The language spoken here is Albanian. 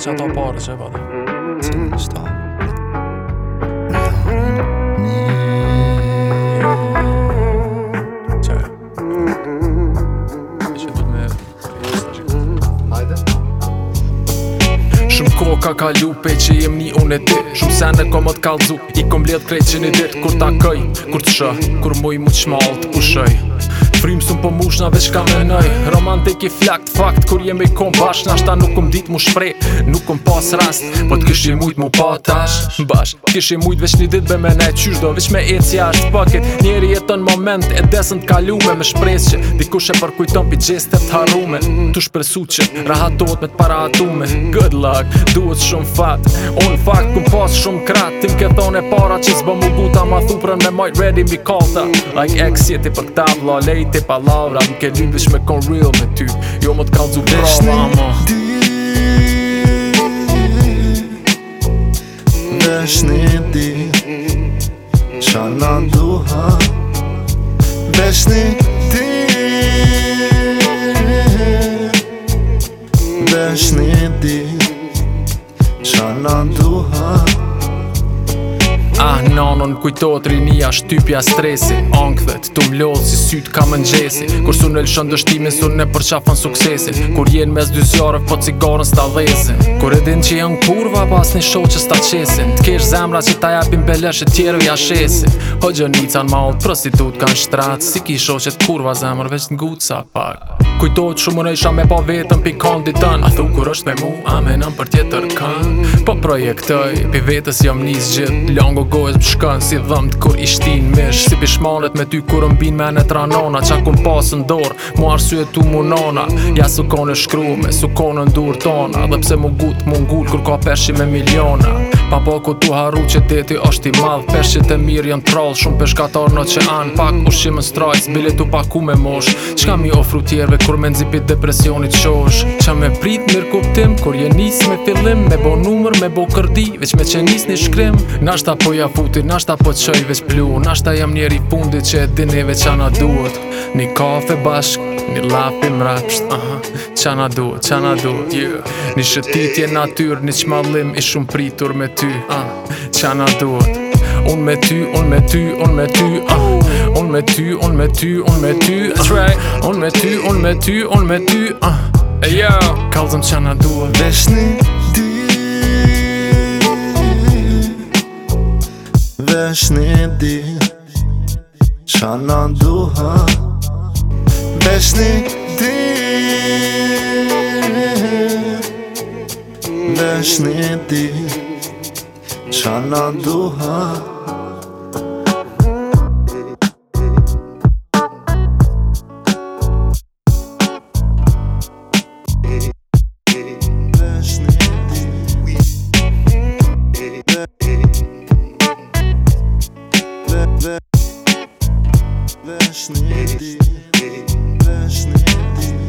që ato parë që e bada Qëta ko ka kalu pe që jem një unë e ti Shumë se në komot kalzu I kom bledh krejt që një dit Kur ta këj, kur të shë Kur muj mu të shmalt, u shëj frimë sëmë për po mushna veç ka menoj Romantik i flakt, fakt, kur jemi kom bashk ta nuk këm dit mu shprej, nuk këm pas rast Po të kishë mujt mu pa tash Bashk, kishë mujt veç një dit be me ne qysh do Veç me eci ashtë paket njeri jetën moment E desën të kalume me shprejnë që Dikush e përkujton pi gjeste të harume Tu shpresu që rahatohet me të Good luck, duhet shumë fat On fakt, këm pas shumë krat Tim ke e para që zbë mu Ma thuprën me majt ready mi kalta Like exit i për këta vla te palavra Më ke lindesh me kon real me ty Jo më t'kallë zu prava Vesh një di Vesh një di Qa në duha Vesh një di Vesh një di Qa në duha Ah nanon kujtot rinia shtypja stresi Ankthet të mlodhë si syt ka më nxesi Kur su në lëshën dështimin su në përqafën suksesin Kur jenë mes dy zjarë po cigarën s'ta dhesin Kur edhin që janë kurva pas një që s'ta qesin T'kesh zemra që ta japin beleshe tjerë vja jashesin Ho po gjënica në malë prostitut kanë shtratë Si ki shoqet kurva zemrë veç n'gutë sa pak Kujtot shumë në isha me pa vetën pi kondi tënë A thu kur është me mu, a me për tjetër kënë Po projektoj, pi vetës jam njës gjithë Longo gojës më shkën Si dhëmët kur ishtin mish Si pishmanet me ty kur mbin me në tranona Qa kun pasë ndorë, mu arsu e tu munona Ja su kone shkru me, su kone ndur tona Dhe pse mu gut mu ngullë kur ka peshi me miliona Papo ku tu haru që deti është i madh Peshqit e mirë jën troll Shumë peshkator në që anë Pak në strajc Bile tu paku me mosh Qka mi ofru tjerve Kur me nëzipit depresionit qosh Qa me prit mirë kuptim Kur je njës me fillim Me bo numër me bo kërdi Veq me që njës një shkrim Nashta po ja futi Nashta po qëj veç plu Nashta jam njeri fundi Që e dineve qa na duhet Një kafe bashk Një lapi mrapsht Aha Qa na duhet, qa na duhet yeah. Një shëtitje natyr, një qmalim, i shumë pritur me ty Qana ah, duhet Un me ty, un me ty, un me ty ah, Un me ty, un me ty, un me ty ah, Un me ty, un me ty, un me ty Kallëzëm qana duhet Vesh një ty Vesh një ty Qana duhet Vesh ty Vesh ty Sana duha Весни, весни, весни,